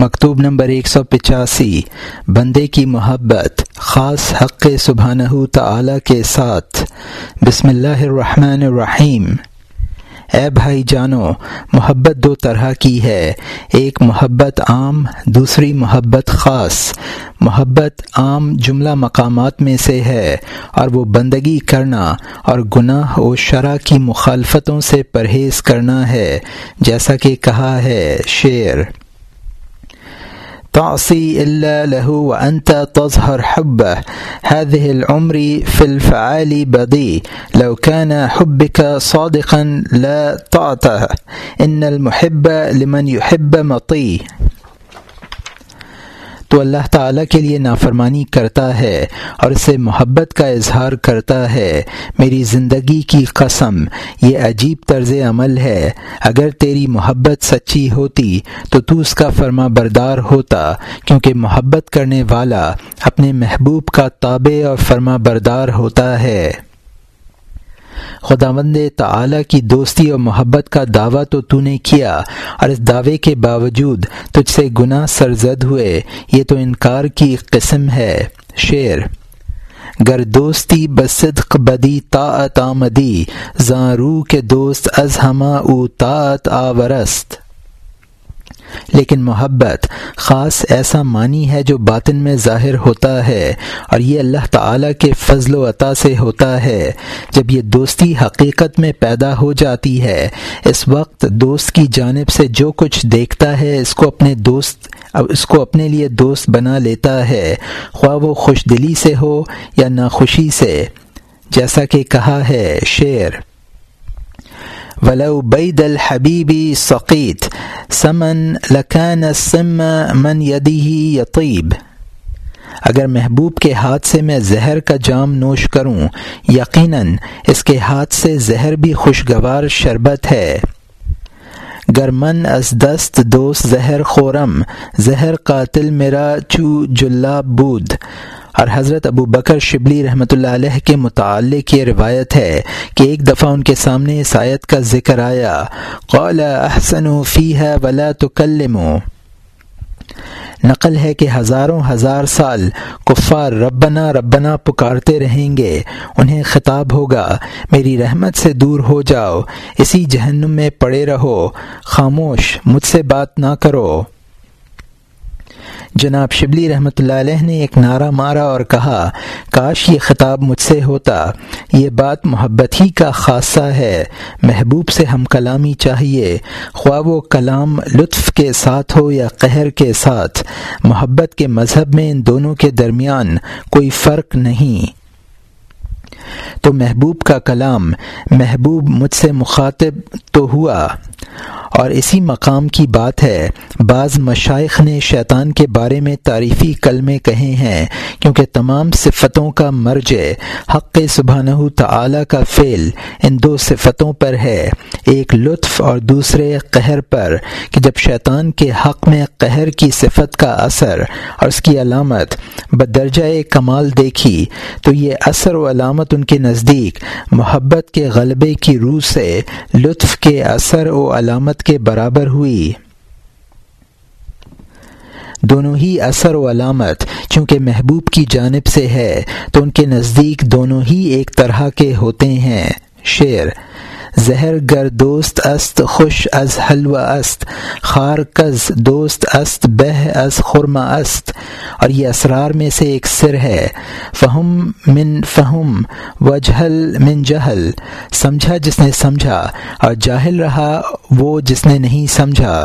مکتوب نمبر ایک سو پچاسی۔ بندے کی محبت، خاص حق سبحانہ تعالی کے ساتھ۔ بسم اللہ الرحمن الرحیم۔ اے بھائی جانو، محبت دو طرح کی ہے۔ ایک محبت عام، دوسری محبت خاص۔ محبت عام جملہ مقامات میں سے ہے، اور وہ بندگی کرنا اور گناہ و شرح کی مخالفتوں سے پرہیز کرنا ہے۔ جیسا کہ کہا ہے شعر تعصي إلا له وأنت تظهر حبه. هذه العمر في الفعال بضي لو كان حبك صادقا لا طعته. إن المحب لمن يحب مطي تو اللہ تعالیٰ کے لیے نافرمانی کرتا ہے اور اسے محبت کا اظہار کرتا ہے۔ میری زندگی کی قسم، یہ عجیب طرز عمل ہے۔ اگر تیری محبت سچی ہوتی تو تو اس کا فرما بردار ہوتا، کیونکہ محبت کرنے والا اپنے محبوب کا تابع اور فرما بردار ہوتا ہے۔ خدا تعالی کی دوستی اور محبت کا دعویٰ تو تو نے کیا، اور اس دعوے کے باوجود تجھ سے گناہ سرزد ہوئے، یہ تو انکار کی قسم ہے۔ شعر گر دوستی بصدق بدی طاعت آمدی زارو کے دوست از ہما او طاعت آورست۔ لیکن محبت خاص ایسا معنی ہے جو باطن میں ظاہر ہوتا ہے اور یہ اللہ تعالیٰ کے فضل و عطا سے ہوتا ہے۔ جب یہ دوستی حقیقت میں پیدا ہو جاتی ہے، اس وقت دوست کی جانب سے جو کچھ دیکھتا ہے، اس کو اپنے دوست، اس کو اپنے لیے دوست بنا لیتا ہے۔ خواہ وہ خوش دلی سے ہو یا ناخوشی سے، جیسا کہ کہا ہے شعر۔ ولو بید الحبیبی ثقیت سمن لکان السم من یدی یطیب اگر محبوب کے ہاتھ سے میں زہر کا جام نوش کروں، یقیناً اس کے ہاتھ سے زہر بھی خوشگوار شربت ہے۔ گر من از دست دوست زہر خورم، زہر قاتل میرا چو جلاب بود۔ اور حضرت ابو بکر شبلی رحمۃ اللہ علیہ کے متعلق یہ روایت ہے کہ ایک دفعہ ان کے سامنے اس آیت کا ذکر آیا، قال احسن فی ہے ولا تو نقل ہے کہ ہزاروں ہزار سال کفار ربنا ربنا پکارتے رہیں گے، انہیں خطاب ہوگا، میری رحمت سے دور ہو جاؤ، اسی جہنم میں پڑے رہو، خاموش، مجھ سے بات نہ کرو۔ جناب شبلی رحمۃ اللہ علیہ نے ایک نعرہ مارا اور کہا، کاش یہ خطاب مجھ سے ہوتا، یہ بات محبت ہی کا خاصہ ہے، محبوب سے ہم کلامی چاہیے، خواہ و کلام لطف کے ساتھ ہو یا قہر کے ساتھ، محبت کے مذہب میں ان دونوں کے درمیان کوئی فرق نہیں۔ تو محبوب کا کلام، محبوب مجھ سے مخاطب تو ہوا۔ اور اسی مقام کی بات ہے۔ بعض مشائق نے شیطان کے بارے میں تعریفی کلمے کہے ہیں، کیونکہ تمام صفتوں کا مرج حق سبحانہ تعالی کا فعل ان دو صفتوں پر ہے، ایک لطف اور دوسرے قہر پر، کہ جب شیطان کے حق میں قہر کی صفت کا اثر اور اس کی علامت بدرجہ کمال دیکھی، تو یہ اثر و علامت ان کے نزدیک محبت کے غلبے کی روح سے، لطف کے اثر و علامت کے برابر ہوئی۔ دونوں ہی اثر و علامت چونکہ محبوب کی جانب سے ہے، تو ان کے نزدیک دونوں ہی ایک طرح کے ہوتے ہیں۔ شعر زہر گر دوست است، خوش از حلوہ است. خار کز دوست است، بہ از خرما است. اور یہ اسرار میں سے ایک سر ہے. فہم من فہم و جہل من جہل. سمجھا جس نے سمجھا، اور جاہل رہا وہ جس نے نہیں سمجھا.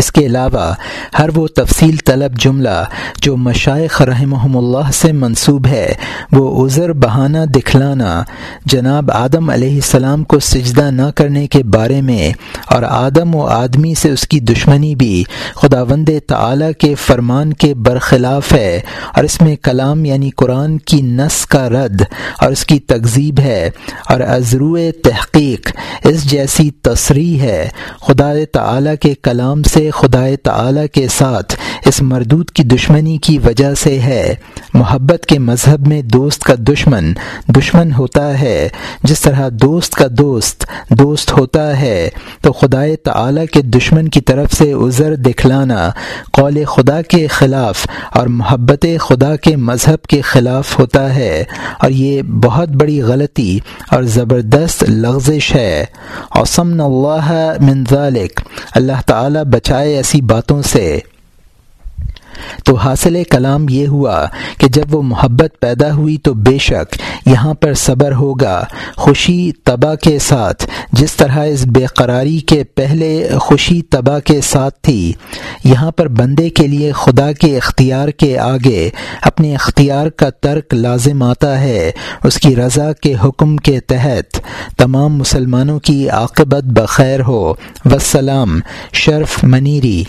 اس کے علاوہ ہر وہ تفصیل طلب جملہ جو مشائق رحمہم اللہ سے منسوب ہے، وہ عذر، بہانہ، دکھلانا جناب آدم علیہ السلام کو سجدہ نہ کرنے کے بارے میں اور آدم و آدمی سے اس کی دشمنی بھی خدا وند تعلیٰ کے فرمان کے برخلاف ہے اور اس میں کلام یعنی قرآن کی نس کا رد اور اس کی تقزیب ہے اور عزرو تحقیق اس جیسی تصریح ہے خدا تعلیٰ کے کلام سے خدائے تعالی کے ساتھ اس مردود کی دشمنی کی وجہ سے ہے۔ محبت کے مذہب میں دوست کا دشمن دشمن ہوتا ہے۔ جس طرح دوست کا دوست دوست ہوتا ہے۔ تو خدائے تعالی کے دشمن کی طرف سے عذر دکھلانا، قول خدا کے خلاف اور محبت خدا کے مذہب کے خلاف ہوتا ہے۔ اور یہ بہت بڑی غلطی اور زبردست لغزش ہے۔ اوسم اللہ من ذالک۔ اللہ تعالی بچائے ایسی باتوں سے۔ تو حاصل کلام یہ ہوا کہ جب وہ محبت پیدا ہوئی تو بے شک یہاں پر صبر ہوگا، خوشی تباہ کے ساتھ، جس طرح اس بے قراری کے پہلے خوشی تباہ کے ساتھ تھی۔ یہاں پر بندے کے لیے خدا کے اختیار کے آگے اپنے اختیار کا ترک لازم آتا ہے۔ اس کی رضا کے حکم کے تحت تمام مسلمانوں کی عاقبت بخیر ہو۔ وسلام شرف منیری۔